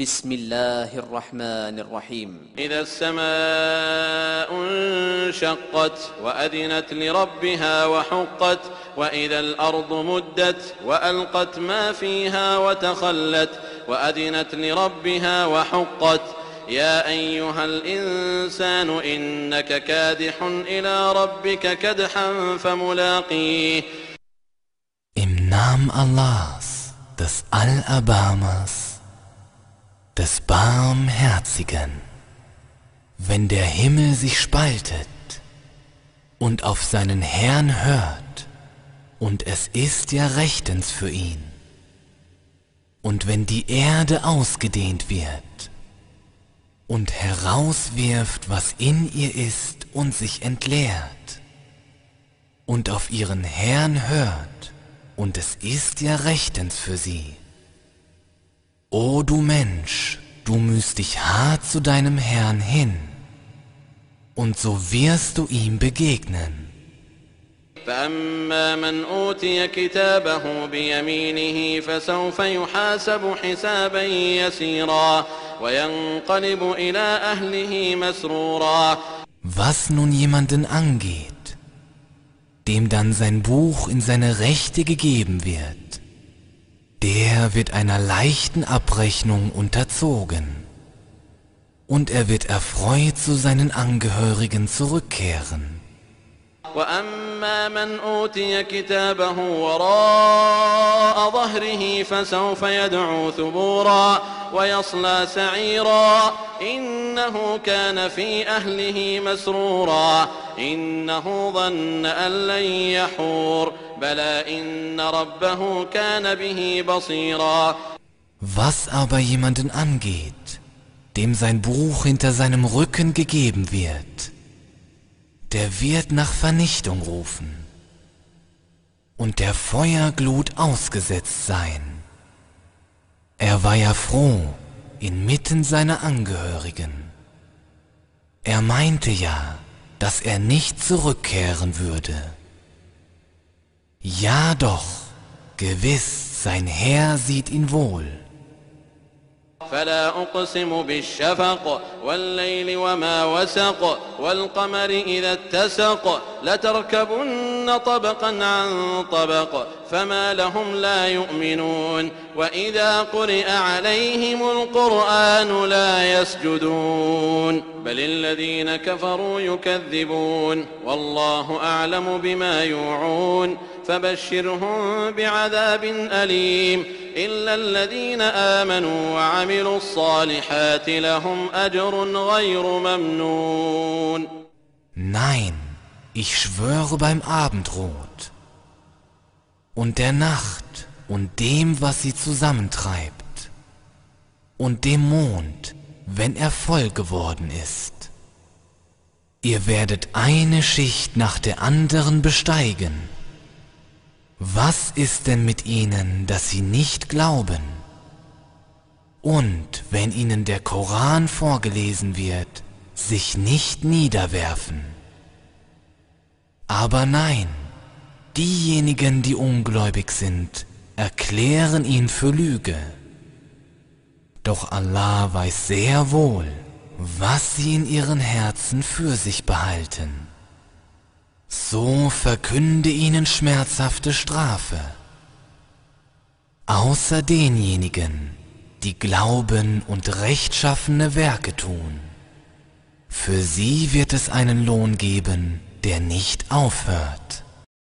بسم الله الرحمن الرحيم. إذا السماء انشقت وأذنت لربها وحقت وإذا الأرض مدت وألقت ما فيها وتخلت وأذنت لربها وحقت. يا أيها الإنسان إنك كادح إلى ربك كدحا فملاقيه. Im Namen Allahs, des Allerbarmers, des Barmherzigen, wenn der Himmel sich spaltet und auf seinen Herrn hört, und es ist ja rechtens für ihn, und wenn die Erde ausgedehnt wird und herauswirft, was in ihr ist und sich entleert, und auf ihren Herrn hört, und es ist ja rechtens für sie. O du Mensch, du müsst dich hart zu deinem Herrn hin, und so wirst du ihm begegnen. فأما من أوتي كتابه بيمينه فسوف يحاسب حسابا يسيرا وينقلب إلى أهله مسرورا Was nun jemanden angeht, dem dann sein Buch in seine Rechte gegeben wird, der wird einer leichten Abrechnung unterzogen, und er wird erfreut zu seinen Angehörigen zurückkehren. وأما من أوتي كتابه وراء ظهره فسوف يدعو ثبورا ويصلى سعيرا إنه كان في أهله مسرورا إنه ظن أن لن يحور بلى إن ربه كان به بصيرا Was aber jemanden angeht, dem sein Buch hinter seinem Rücken gegeben wird, der wird nach Vernichtung rufen und der Feuerglut ausgesetzt sein. Er war ja froh inmitten seiner Angehörigen. Er meinte ja, dass er nicht zurückkehren würde. Ja doch, gewiss, sein Herr sieht ihn wohl. فلا أقسم بالشفق والليل وما وسق والقمر إذا اتسق لتركبن طبقا عن طبق فما لهم لا يؤمنون وإذا قرئ عليهم القرآن لا يسجدون بل الذين كفروا يكذبون والله أعلم بما يوعون فبشرهم بعذاب أليم إلا الذين آمنوا وعملوا الصالحات لهم أجر غير ممنون Nein, ich schwöre beim Abendrot und der Nacht und dem, was sie zusammentreibt und dem Mond, wenn er voll geworden ist. Ihr werdet eine Schicht nach der anderen besteigen. Was ist denn mit ihnen, dass sie nicht glauben? Und wenn ihnen der Koran vorgelesen wird, sich nicht niederwerfen. Aber nein, diejenigen, die ungläubig sind, erklären ihn für Lüge. Doch Allah weiß sehr wohl, was sie in ihren Herzen für sich behalten. So verkünde ihnen schmerzhafte Strafe. Außer denjenigen, die glauben und rechtschaffene Werke tun. Für sie wird es einen Lohn geben, der nicht aufhört.